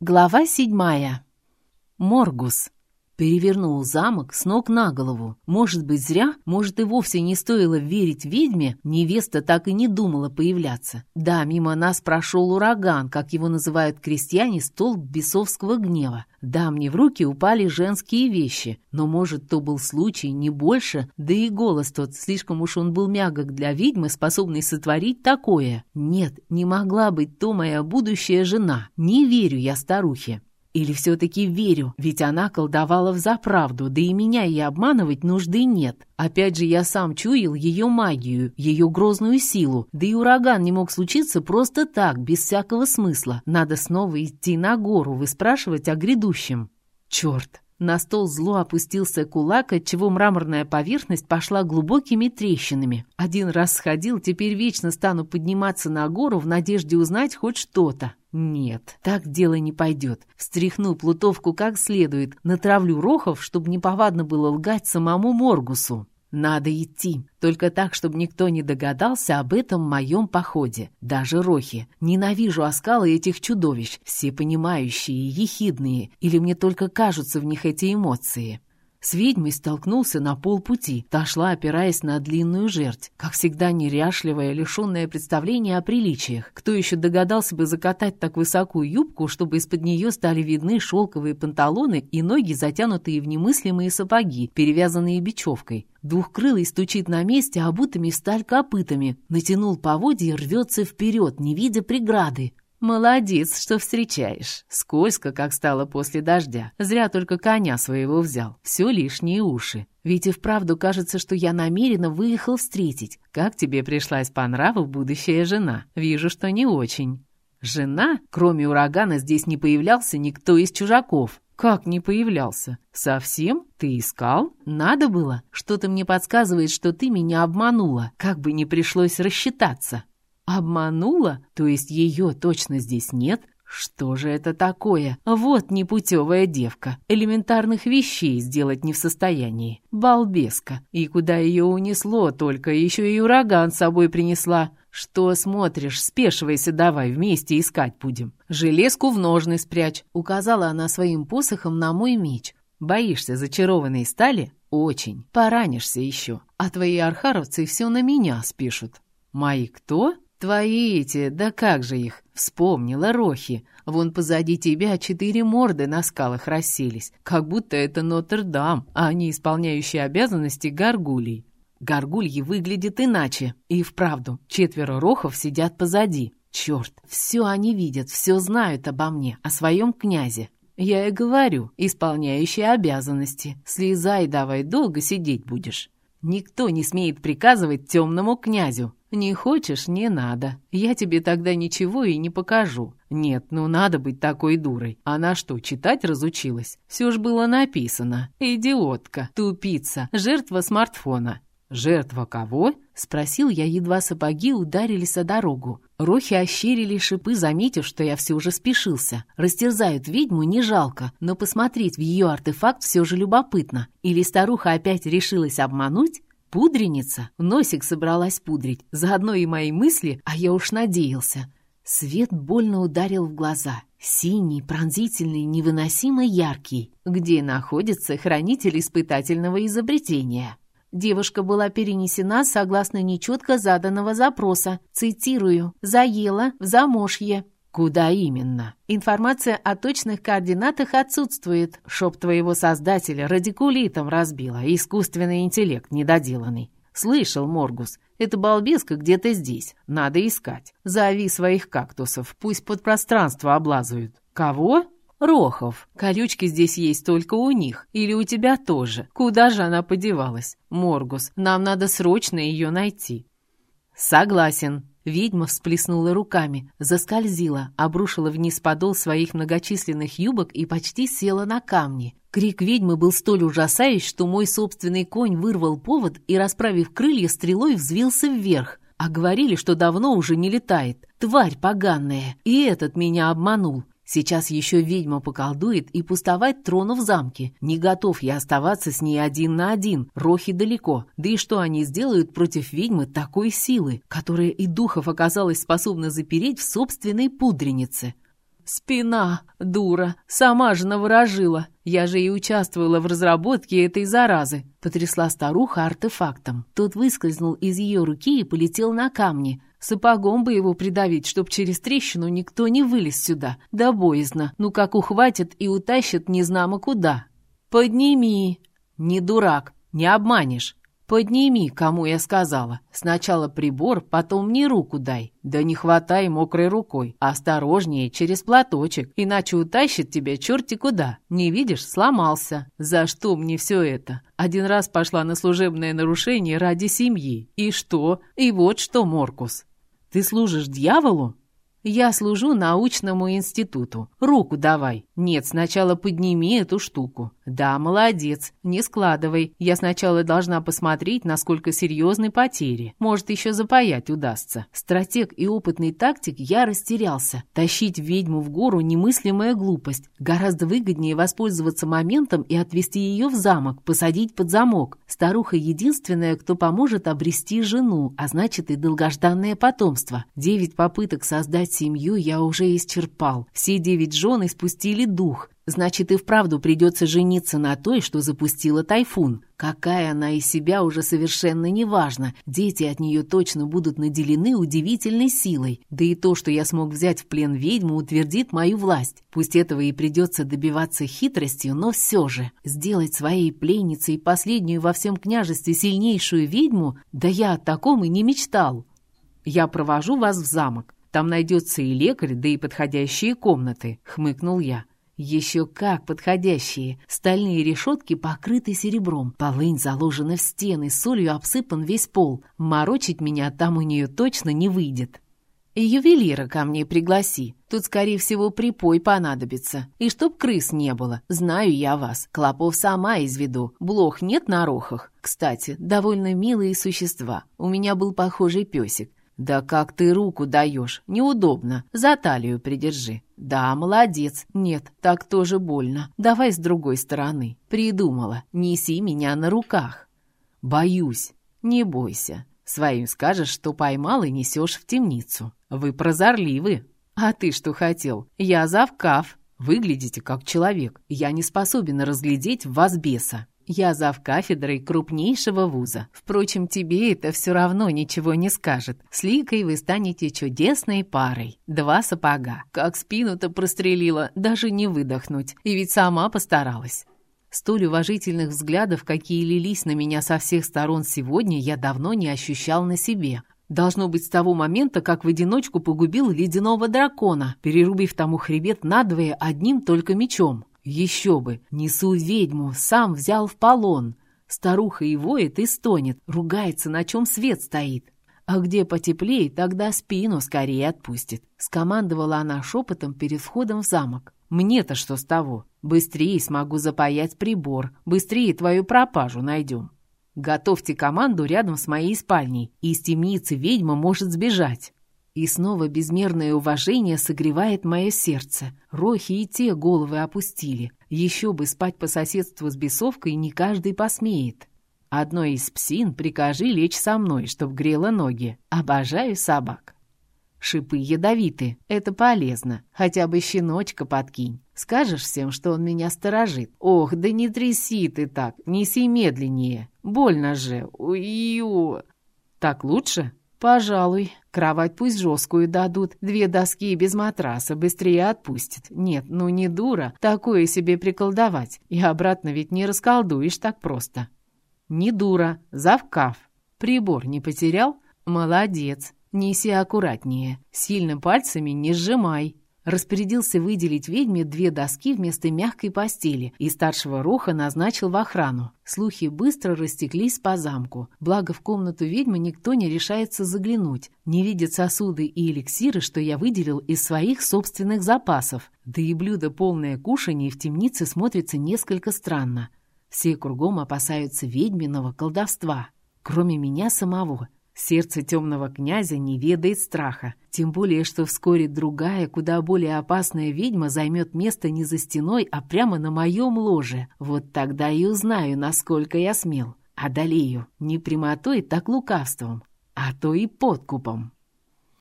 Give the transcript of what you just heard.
Глава седьмая. Моргус. Перевернул замок с ног на голову. Может быть, зря, может и вовсе не стоило верить ведьме, невеста так и не думала появляться. Да, мимо нас прошел ураган, как его называют крестьяне, столб бесовского гнева. Да, мне в руки упали женские вещи, но, может, то был случай, не больше, да и голос тот, слишком уж он был мягок для ведьмы, способный сотворить такое. Нет, не могла быть то моя будущая жена. Не верю я старухе. Или все-таки верю, ведь она колдовала взаправду, да и меня ей обманывать нужды нет. Опять же, я сам чуял ее магию, ее грозную силу, да и ураган не мог случиться просто так, без всякого смысла. Надо снова идти на гору, выспрашивать о грядущем. Черт! На стол зло опустился кулак, отчего мраморная поверхность пошла глубокими трещинами. Один раз сходил, теперь вечно стану подниматься на гору в надежде узнать хоть что-то. Нет, так дело не пойдет. Встряхну плутовку как следует, натравлю рохов, чтобы неповадно было лгать самому Моргусу. Надо идти, только так, чтобы никто не догадался об этом моем походе. Даже рохи. Ненавижу оскалы этих чудовищ, все понимающие, ехидные, или мне только кажутся в них эти эмоции. С ведьмой столкнулся на полпути. Та шла, опираясь на длинную жерть. Как всегда, неряшливая, лишенная представления о приличиях. Кто еще догадался бы закатать так высокую юбку, чтобы из-под нее стали видны шелковые панталоны и ноги, затянутые в немыслимые сапоги, перевязанные бечевкой. Двухкрылый стучит на месте, обутыми сталь копытами. Натянул поводья и рвется вперед, не видя преграды. «Молодец, что встречаешь. Скользко, как стало после дождя. Зря только коня своего взял. Все лишние уши. Ведь и вправду кажется, что я намеренно выехал встретить. Как тебе пришлась по нраву будущая жена? Вижу, что не очень». «Жена? Кроме урагана здесь не появлялся никто из чужаков». «Как не появлялся? Совсем? Ты искал? Надо было? Что-то мне подсказывает, что ты меня обманула, как бы не пришлось рассчитаться». Обманула? То есть ее точно здесь нет? Что же это такое? Вот непутевая девка. Элементарных вещей сделать не в состоянии. Балбеска. И куда ее унесло, только еще и ураган с собой принесла. Что смотришь, спешивайся давай, вместе искать будем. Железку в ножны спрячь. Указала она своим посохом на мой меч. Боишься зачарованной стали? Очень. Поранишься еще. А твои архаровцы все на меня спишут. Мои кто? «Твои эти, да как же их!» Вспомнила Рохи. Вон позади тебя четыре морды на скалах расселись, как будто это Нотр-Дам, а не исполняющие обязанности горгулей. Горгульи выглядят иначе. И вправду, четверо рохов сидят позади. Черт, все они видят, все знают обо мне, о своем князе. Я и говорю, исполняющие обязанности. Слезай давай, долго сидеть будешь. Никто не смеет приказывать темному князю. «Не хочешь, не надо. Я тебе тогда ничего и не покажу. Нет, ну надо быть такой дурой. Она что, читать разучилась? Все ж было написано. Идиотка, тупица, жертва смартфона». «Жертва кого?» — спросил я, едва сапоги ударились о дорогу. Рохи ощерили шипы, заметив, что я все уже спешился. Растерзают ведьму не жалко, но посмотреть в ее артефакт все же любопытно. Или старуха опять решилась обмануть? Пудреница? Носик собралась пудрить. Заодно и мои мысли, а я уж надеялся. Свет больно ударил в глаза. Синий, пронзительный, невыносимо яркий. Где находится хранитель испытательного изобретения? Девушка была перенесена согласно нечетко заданного запроса. Цитирую. «Заела в замошье». Куда именно? Информация о точных координатах отсутствует. Чтоб твоего создателя радикулитом разбила, искусственный интеллект недоделанный. Слышал, Моргус, эта балбеска где-то здесь. Надо искать. Зови своих кактусов, пусть подпространство облазают. Кого? Рохов. Колючки здесь есть только у них. Или у тебя тоже. Куда же она подевалась? Моргус, нам надо срочно ее найти. Согласен. Ведьма всплеснула руками, заскользила, обрушила вниз подол своих многочисленных юбок и почти села на камни. Крик ведьмы был столь ужасающий, что мой собственный конь вырвал повод и, расправив крылья, стрелой взвился вверх. А говорили, что давно уже не летает. Тварь поганая. И этот меня обманул. Сейчас еще ведьма поколдует и пустовать трону в замке. Не готов я оставаться с ней один на один, рохи далеко. Да и что они сделают против ведьмы такой силы, которая и духов оказалась способна запереть в собственной пудренице? спина, дура, сама же наворожила. Я же и участвовала в разработке этой заразы. Потрясла старуха артефактом. Тот выскользнул из ее руки и полетел на камни. Сапогом бы его придавить, чтоб через трещину никто не вылез сюда. Да боязно. Ну как ухватят и утащат незнамо куда. «Подними!» «Не дурак, не обманешь!» «Подними, кому я сказала. Сначала прибор, потом мне руку дай. Да не хватай мокрой рукой. Осторожнее, через платочек, иначе утащит тебя черти куда. Не видишь, сломался. За что мне все это? Один раз пошла на служебное нарушение ради семьи. И что? И вот что, Моркус. Ты служишь дьяволу? «Я служу научному институту. Руку давай. Нет, сначала подними эту штуку. Да, молодец. Не складывай. Я сначала должна посмотреть, насколько серьезны потери. Может, еще запаять удастся». Стратег и опытный тактик я растерялся. Тащить ведьму в гору – немыслимая глупость. Гораздо выгоднее воспользоваться моментом и отвезти ее в замок, посадить под замок. Старуха единственная, кто поможет обрести жену, а значит и долгожданное потомство. Девять попыток создать Содержать семью я уже исчерпал. Все девять жен испустили дух. Значит, и вправду придется жениться на той, что запустила тайфун. Какая она из себя уже совершенно неважно. Дети от нее точно будут наделены удивительной силой. Да и то, что я смог взять в плен ведьму, утвердит мою власть. Пусть этого и придется добиваться хитростью, но все же. Сделать своей пленницей последнюю во всем княжестве сильнейшую ведьму, да я о таком и не мечтал. Я провожу вас в замок. Там найдется и лекарь, да и подходящие комнаты», — хмыкнул я. Еще как подходящие. Стальные решетки покрыты серебром. Полынь заложена в стены, солью обсыпан весь пол. Морочить меня там у нее точно не выйдет. Ювелира ко мне пригласи. Тут, скорее всего, припой понадобится. И чтоб крыс не было. Знаю я вас. Клопов сама изведу. Блох нет на рохах. Кстати, довольно милые существа. У меня был похожий песик. «Да как ты руку даешь? Неудобно. За талию придержи». «Да, молодец. Нет, так тоже больно. Давай с другой стороны». «Придумала. Неси меня на руках». «Боюсь». «Не бойся. Своим скажешь, что поймал и несешь в темницу. Вы прозорливы». «А ты что хотел? Я завкав. Выглядите как человек. Я не способен разглядеть в вас беса». Я зав кафедрой крупнейшего вуза. Впрочем, тебе это все равно ничего не скажет. С Ликой вы станете чудесной парой. Два сапога. Как спину-то прострелила, даже не выдохнуть. И ведь сама постаралась. Столь уважительных взглядов, какие лились на меня со всех сторон сегодня, я давно не ощущал на себе. Должно быть с того момента, как в одиночку погубил ледяного дракона, перерубив тому хребет надвое одним только мечом. Еще бы, несу ведьму, сам взял в полон. Старуха и воет, и стонет, ругается, на чем свет стоит. А где потеплее, тогда спину скорее отпустит. Скомандовала она шепотом перед входом в замок. Мне-то что с того? Быстрее смогу запаять прибор, быстрее твою пропажу найдем. Готовьте команду рядом с моей спальней, и из темницы ведьма может сбежать. И снова безмерное уважение согревает мое сердце. Рохи и те головы опустили. Еще бы спать по соседству с бесовкой не каждый посмеет. Одной из псин прикажи лечь со мной, чтоб грела ноги. Обожаю собак. Шипы ядовиты. Это полезно. Хотя бы щеночка подкинь. Скажешь всем, что он меня сторожит. Ох, да не тряси ты так. Неси медленнее. Больно же. Ую. Так лучше? «Пожалуй. Кровать пусть жесткую дадут. Две доски без матраса. Быстрее отпустят. Нет, ну не дура. Такое себе приколдовать. И обратно ведь не расколдуешь так просто». «Не дура. Завкав. Прибор не потерял? Молодец. Неси аккуратнее. Сильно пальцами не сжимай распорядился выделить ведьме две доски вместо мягкой постели и старшего Роха назначил в охрану. Слухи быстро растеклись по замку. Благо в комнату ведьмы никто не решается заглянуть. Не видят сосуды и эликсиры, что я выделил из своих собственных запасов. Да и блюдо, полное кушаний, в темнице смотрится несколько странно. Все кругом опасаются ведьминого колдовства, кроме меня самого. Сердце темного князя не ведает страха, тем более, что вскоре другая, куда более опасная ведьма займет место не за стеной, а прямо на моем ложе. Вот тогда и узнаю, насколько я смел. Одолею не прямотой, так лукавством, а то и подкупом.